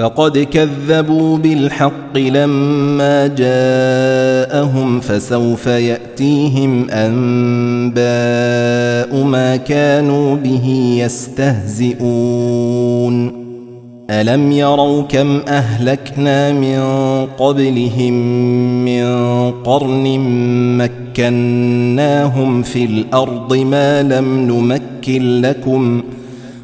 فقد كذبوا بالحق لما جاءهم فسوف ياتيهم انباء ما كانوا به يستهزئون ألم يروا كم أهلكنا من قبلهم من قرن مكناهم في الأرض ما لم نمكن لكم ۖ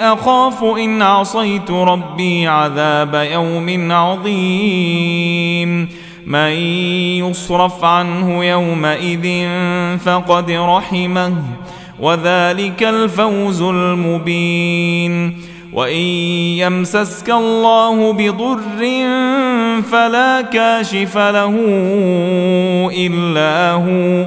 أخاف إن عصيت ربي عذاب يوم عظيم. من يصرف عنه يومئذ فقد رحمه وذلك الفوز المبين. وإن يمسسك الله بضر فلا كاشف له إلا هو.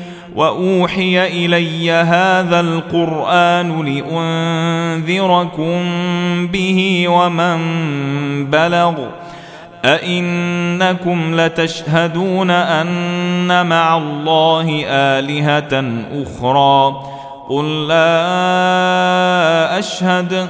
وأوحي إلي هذا القرآن لأنذركم به ومن بلغ أئنكم لتشهدون أن مع الله آلهة أخرى قل لا أشهد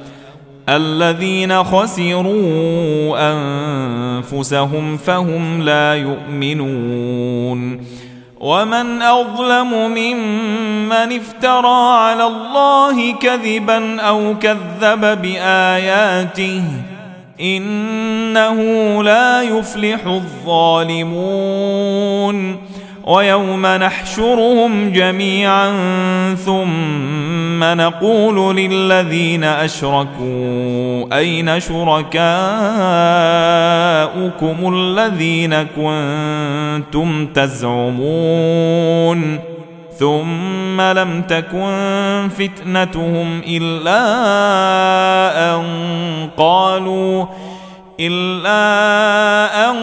الذين خسروا أنفسهم فهم لا يؤمنون. ومن أظلم ممن افترى على الله كذبا أو كذب بآياته إنه لا يفلح الظالمون. ويوم نحشرهم جميعا ثم نقول للذين أشركوا أين شركاؤكم الذين كنتم تزعمون ثم لم تكن فتنتهم إلا أن قالوا إلا أن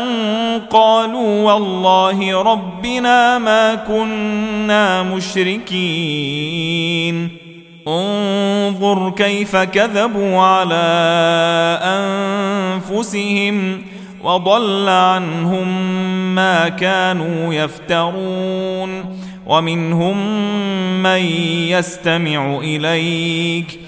قالوا والله ربنا ما كنا مشركين. انظر كيف كذبوا على أنفسهم وضل عنهم ما كانوا يفترون. ومنهم من يستمع إليك ۖ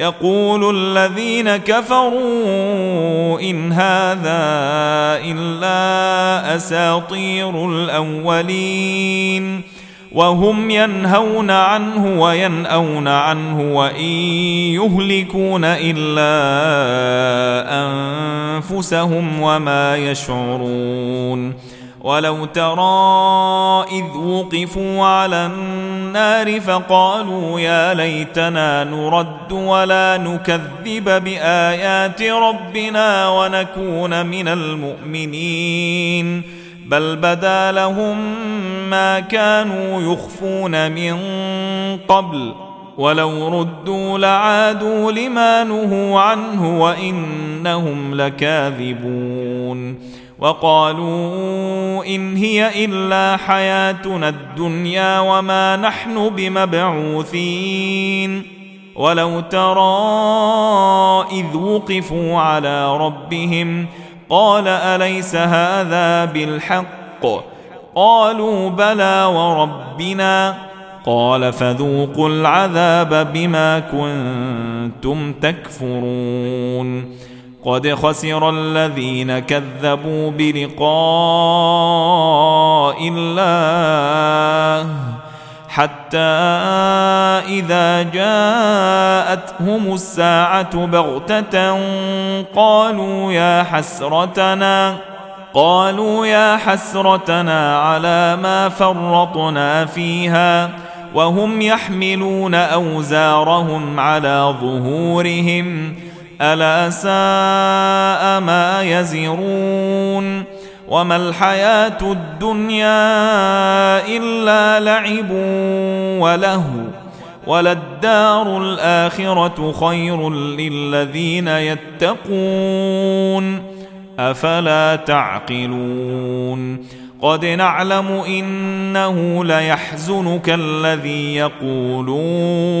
يقول الذين كفروا إن هذا إلا أساطير الأولين وهم ينهون عنه وينأون عنه وإن يهلكون إلا أنفسهم وما يشعرون ولو ترى إذ وقفوا على النار فقالوا يا ليتنا نرد ولا نكذب بآيات ربنا ونكون من المؤمنين. بل بدا لهم ما كانوا يخفون من قبل. ولو ردوا لعادوا لما نهوا عنه وإنهم لكاذبون. وقالوا إن هي إلا حياتنا الدنيا وما نحن بمبعوثين. ولو ترى إذ وقفوا على ربهم قال أليس هذا بالحق؟ قالوا بلى وربنا. قال فذوقوا العذاب بما كنتم تكفرون. قد خسر الذين كذبوا بلقاء الله حتى إذا جاءتهم الساعة بغتة قالوا يا حسرتنا قالوا يا حسرتنا على ما فرطنا فيها وهم يحملون أوزارهم على ظهورهم. ألا ساء ما يزرون وما الحياة الدنيا إلا لعب ولهو وللدار الآخرة خير للذين يتقون أفلا تعقلون قد نعلم إنه ليحزنك الذي يقولون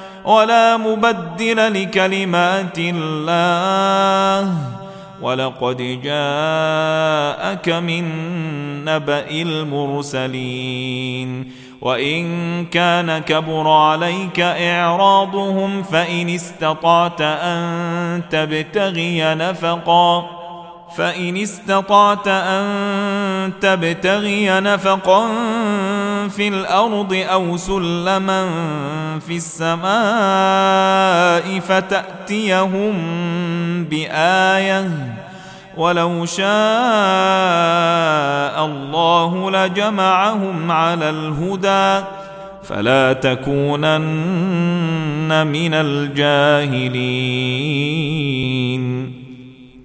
ولا مبدل لكلمات الله. ولقد جاءك من نبأ المرسلين. وإن كان كبر عليك إعراضهم فإن استطعت أن تبتغي نفقاً. فإن استطعت أن تبتغي نفقا في الأرض أو سلما في السماء فتأتيهم بآية ولو شاء الله لجمعهم على الهدى فلا تكونن من الجاهلين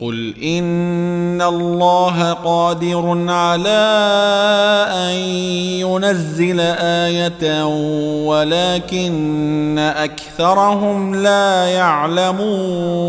قل ان الله قادر على ان ينزل إيه ولكن اكثرهم لا يعلمون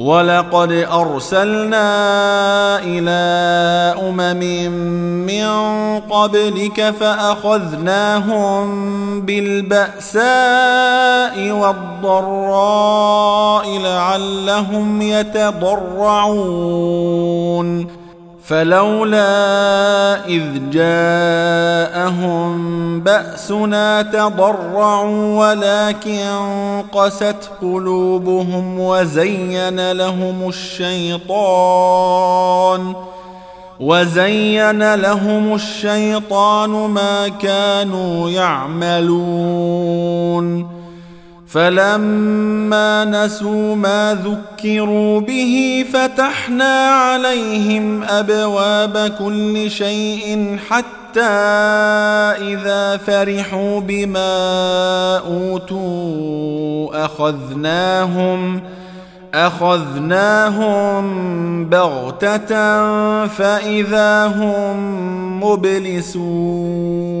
ولقد ارسلنا إلى امم من قبلك فاخذناهم بالباساء والضراء لعلهم يتضرعون فلولا إذ جاءهم بأسنا تضرعوا ولكن قست قلوبهم وزين لهم الشيطان وزين لهم الشيطان ما كانوا يعملون فلما نسوا ما ذكروا به فتحنا عليهم أبواب كل شيء حتى إذا فرحوا بما أوتوا أخذناهم أخذناهم بغتة فإذا هم مبلسون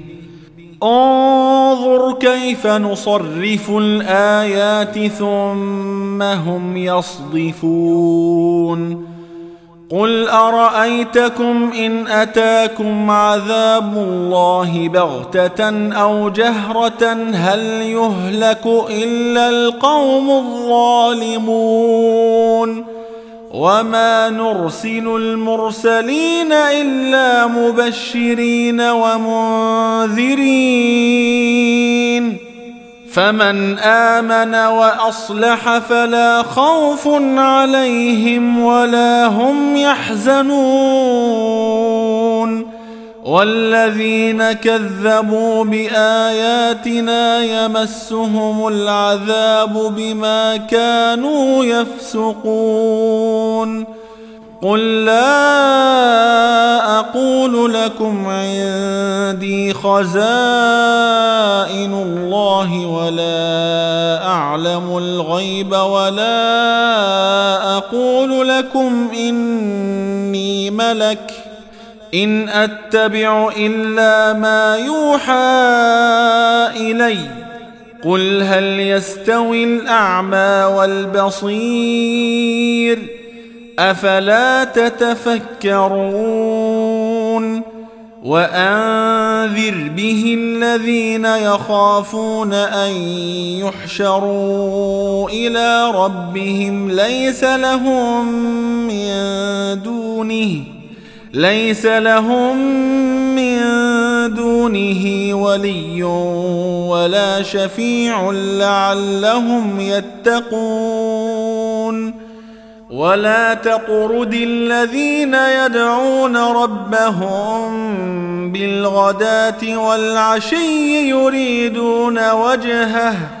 انظر كيف نصرف الآيات ثم هم يصدفون. قل أرأيتكم إن أتاكم عذاب الله بغتة أو جهرة؟ هل يهلك إلا القوم الظالمون؟ وما نرسل المرسلين الا مبشرين ومنذرين فمن امن واصلح فلا خوف عليهم ولا هم يحزنون والذين كذبوا بآياتنا يمسهم العذاب بما كانوا يفسقون. قل لا أقول لكم عندي خزائن الله ولا أعلم الغيب ولا أقول لكم إني ملك. إن أتبع إلا ما يوحى إلي. قل هل يستوي الأعمى والبصير؟ أفلا تتفكرون؟ وأنذر به الذين يخافون أن يحشروا إلى ربهم ليس لهم من دونه ليس لهم من دونه ولي ولا شفيع لعلهم يتقون. ولا تطرد الذين يدعون ربهم بالغداة والعشي يريدون وجهه.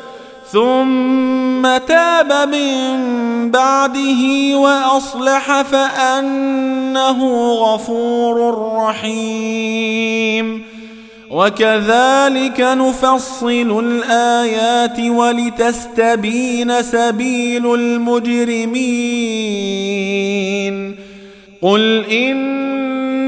ثم تاب من بعده وأصلح فأنه غفور رحيم. وكذلك نفصل الآيات ولتستبين سبيل المجرمين. قل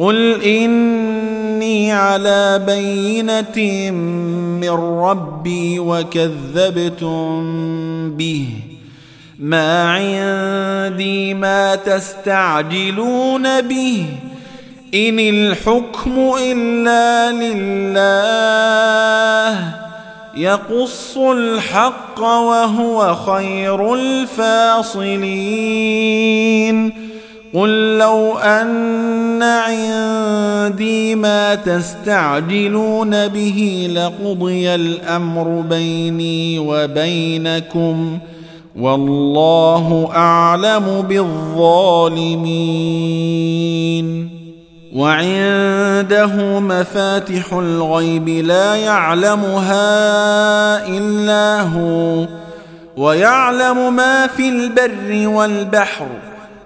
قل اني على بينه من ربي وكذبتم به ما عندي ما تستعجلون به ان الحكم الا لله يقص الحق وهو خير الفاصلين قل لو أن عندي ما تستعجلون به لقضي الأمر بيني وبينكم والله أعلم بالظالمين. وعنده مفاتح الغيب لا يعلمها إلا هو ويعلم ما في البر والبحر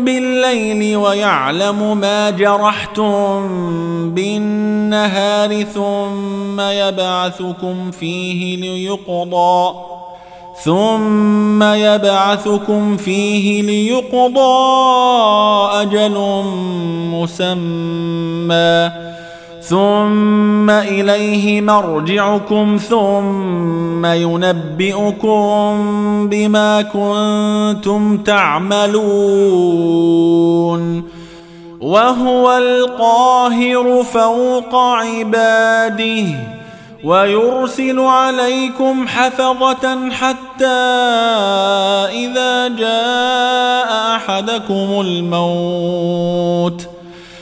بالليل ويعلم ما جرحتم بالنهار ثم يبعثكم فيه ليقضى ثم يبعثكم فيه ليقضى أجل مسمى ثم إليه مرجعكم ثم ينبئكم بما كنتم تعملون وهو القاهر فوق عباده ويرسل عليكم حفظة حتى إذا جاء أحدكم الموت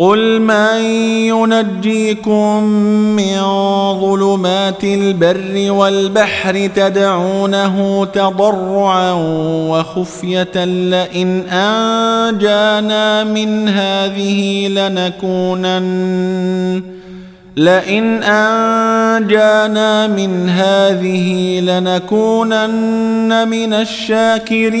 قل من ينجيكم من ظلمات البر والبحر تدعونه تضرعا وخفيه لئن انجانا من هذه لنكونن لئن انجانا من هذه لنكونن من الشاكرين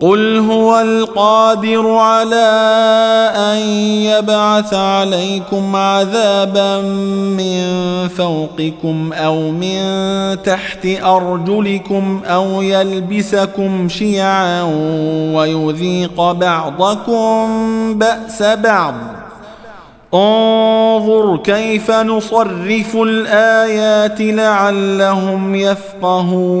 قل هو القادر على ان يبعث عليكم عذابا من فوقكم أو من تحت ارجلكم أو يلبسكم شيعا ويذيق بعضكم باس بعض. انظر كيف نصرف الايات لعلهم يفقهون.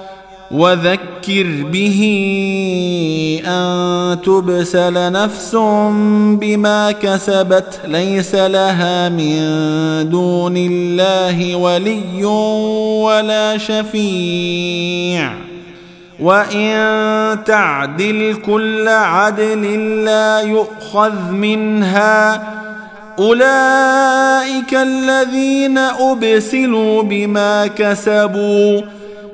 وذكر به أن تبسل نفس بما كسبت ليس لها من دون الله ولي ولا شفيع. وإن تعدل كل عدل لا يؤخذ منها. أولئك الذين أبسلوا بما كسبوا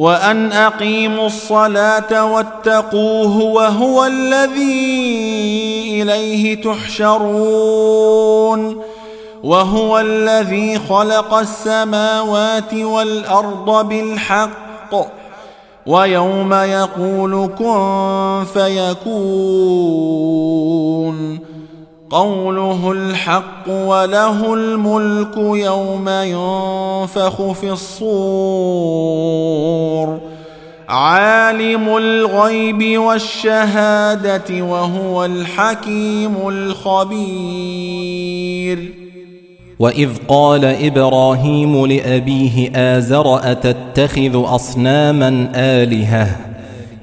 وأن أقيموا الصلاة واتقوه وهو الذي إليه تحشرون وهو الذي خلق السماوات والأرض بالحق ويوم يقول كن فيكون قوله الحق وله الملك يوم ينفخ في الصور عالم الغيب والشهادة وهو الحكيم الخبير. وإذ قال إبراهيم لأبيه آزر أتتخذ أصناما آلهة؟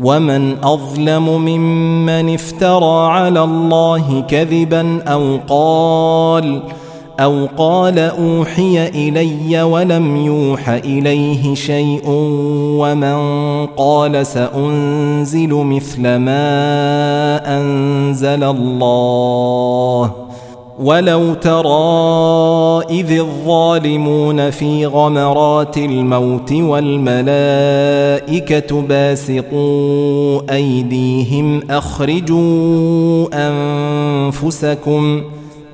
ومن أظلم ممن افترى على الله كذبا أو قال أو قال أوحي إلي ولم يوح إليه شيء ومن قال سأنزل مثل ما أنزل الله. ولو ترى إذ الظالمون في غمرات الموت والملائكة باسطوا أيديهم أخرجوا أنفسكم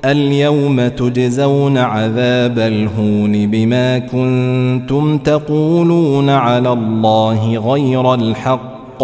اليوم تجزون عذاب الهون بما كنتم تقولون على الله غير الحق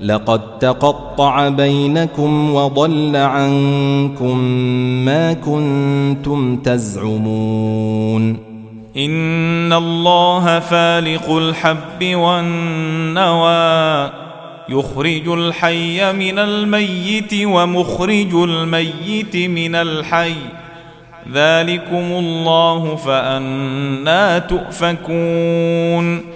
لقد تقطع بينكم وضل عنكم ما كنتم تزعمون. إن الله فالق الحب والنوى يخرج الحي من الميت ومخرج الميت من الحي. ذلكم الله فأنا تؤفكون.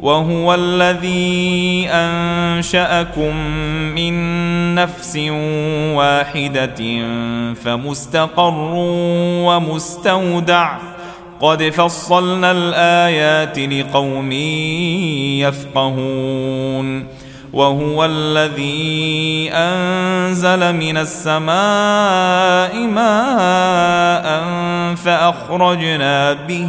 وهو الذي أنشأكم من نفس واحدة فمستقر ومستودع. قد فصلنا الآيات لقوم يفقهون. وهو الذي أنزل من السماء ماء فأخرجنا به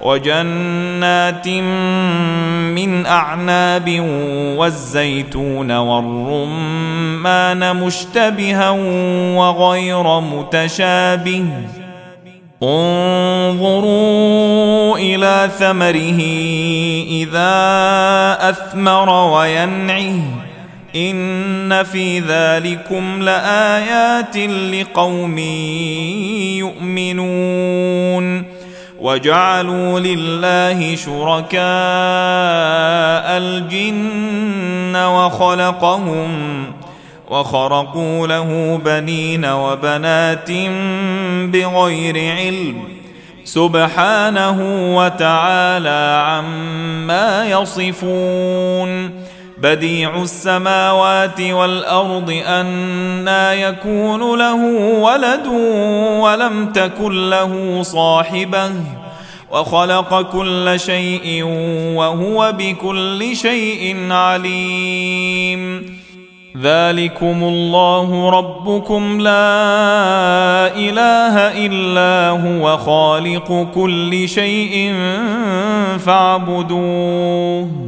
وجنات من أعناب والزيتون والرمان مشتبها وغير متشابه. انظروا إلى ثمره إذا أثمر وينعه. إن في ذلكم لآيات لقوم يؤمنون. وجعلوا لله شركاء الجن وخلقهم وخرقوا له بنين وبنات بغير علم سبحانه وتعالى عما يصفون بديع السماوات والأرض أنا يكون له ولد ولم تكن له صاحبة وخلق كل شيء وهو بكل شيء عليم. ذلكم الله ربكم لا إله إلا هو خالق كل شيء فاعبدوه.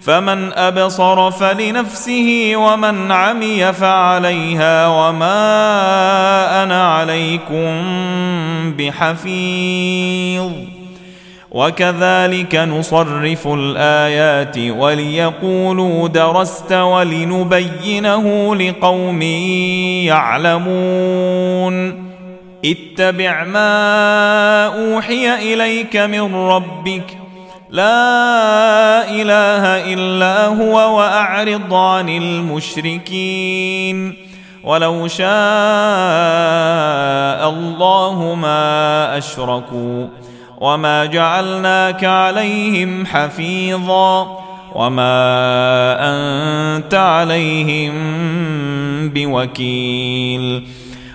فمن أبصر فلنفسه ومن عمي فعليها وما أنا عليكم بحفيظ. وكذلك نصرف الآيات وليقولوا درست ولنبينه لقوم يعلمون. اتبع ما أوحي إليك من ربك لا إله إلا هو واعرض عن المشركين. ولو شاء الله ما أشركوا وما جعلناك عليهم حفيظا وما أنت عليهم بوكيل.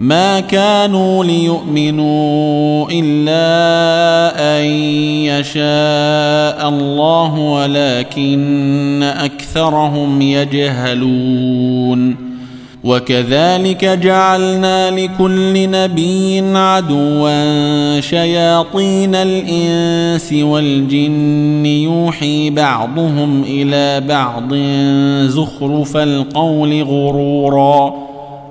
ما كانوا ليؤمنوا إلا أن يشاء الله ولكن أكثرهم يجهلون. وكذلك جعلنا لكل نبي عدوا شياطين الإنس والجن. يوحي بعضهم إلى بعض زخرف القول غرورا.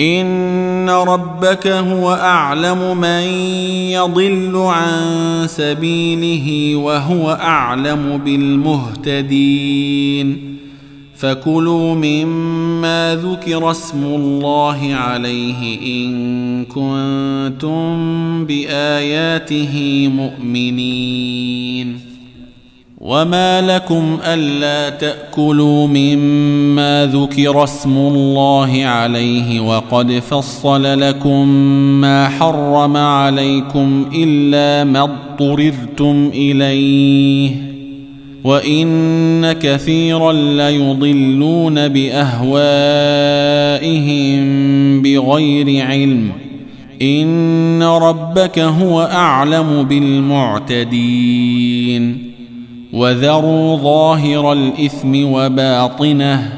ان ربك هو اعلم من يضل عن سبيله وهو اعلم بالمهتدين فكلوا مما ذكر اسم الله عليه ان كنتم باياته مؤمنين وما لكم الا تاكلوا مما ذكر اسم الله عليه وقد فصل لكم ما حرم عليكم الا ما اضطررتم اليه وان كثيرا ليضلون باهوائهم بغير علم ان ربك هو اعلم بالمعتدين وذروا ظاهر الإثم وباطنه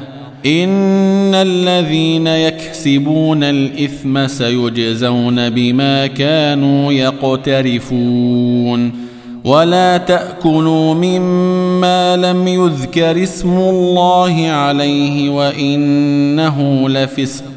إن الذين يكسبون الإثم سيجزون بما كانوا يقترفون ولا تأكلوا مما لم يذكر اسم الله عليه وإنه لفسق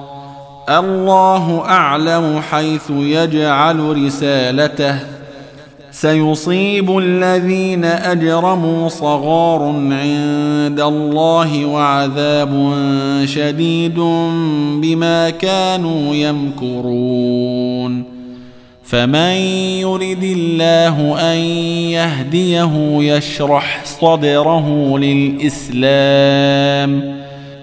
الله أعلم حيث يجعل رسالته. سيصيب الذين أجرموا صغار عند الله وعذاب شديد بما كانوا يمكرون. فمن يرد الله أن يهديه يشرح صدره للإسلام.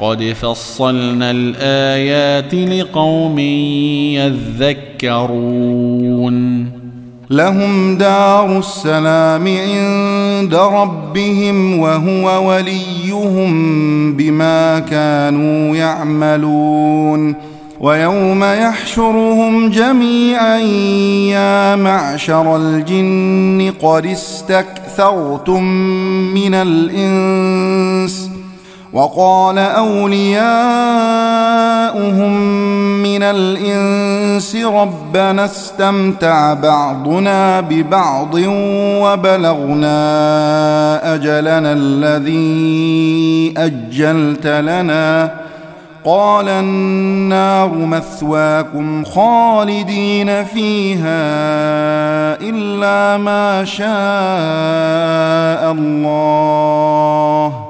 قد فصلنا الآيات لقوم يذكرون. لهم دار السلام عند ربهم وهو وليهم بما كانوا يعملون. ويوم يحشرهم جميعا يا معشر الجن قد استكثرتم من الإنس وقال أولياؤهم من الإنس ربنا استمتع بعضنا ببعض وبلغنا أجلنا الذي أجلت لنا. قال النار مثواكم خالدين فيها إلا ما شاء الله.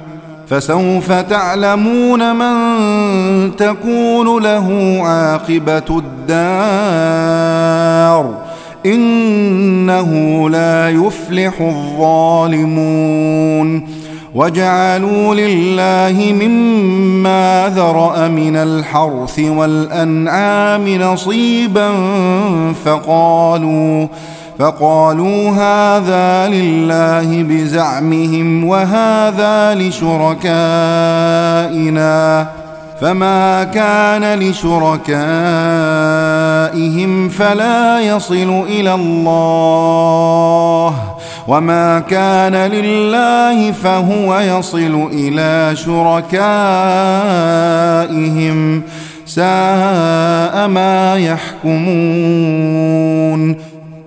فسوف تعلمون من تكون له عاقبة الدار. إنه لا يفلح الظالمون. وجعلوا لله مما ذرأ من الحرث والأنعام نصيبا فقالوا فقالوا هذا لله بزعمهم وهذا لشركائنا فما كان لشركائهم فلا يصل إلى الله وما كان لله فهو يصل إلى شركائهم ساء ما يحكمون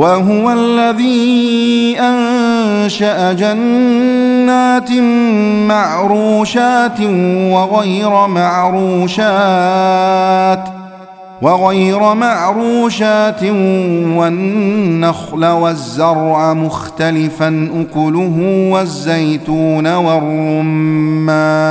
وهو الذي أنشأ جنات معروشات وغير معروشات وغير معروشات والنخل والزرع مختلفا أكله والزيتون والرمان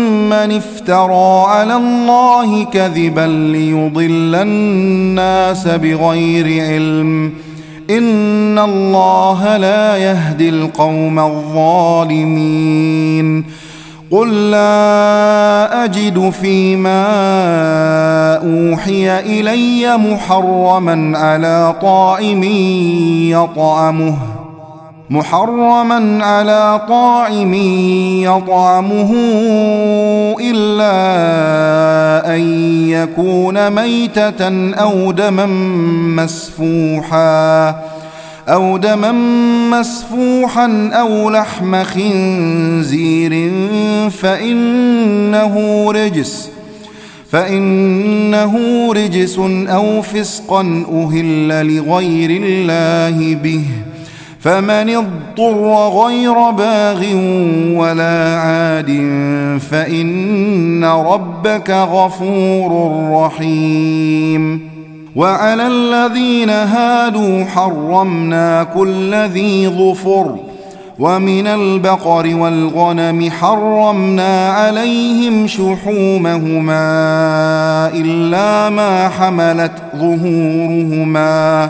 افترى على الله كذبا ليضل الناس بغير علم. إن الله لا يهدي القوم الظالمين. قل لا أجد فيما أوحي إلي محرما على طاعم يطعمه. محرما على طاعم يطعمه إلا أن يكون ميتة أو دما مسفوحا أو دما مسفوحا أو لحم خنزير فإنه رجس فإنه رجس أو فسقا أهل لغير الله به ۖ فمن اضطر غير باغ ولا عاد فإن ربك غفور رحيم. وعلى الذين هادوا حرمنا كل ذي ظفر ومن البقر والغنم حرمنا عليهم شحومهما إلا ما حملت ظهورهما.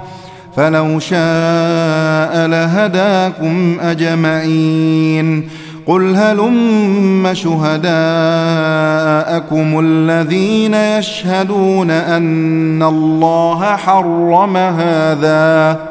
فلو شاء لهداكم أجمعين. قل هلم شهداءكم الذين يشهدون أن الله حرم هذا.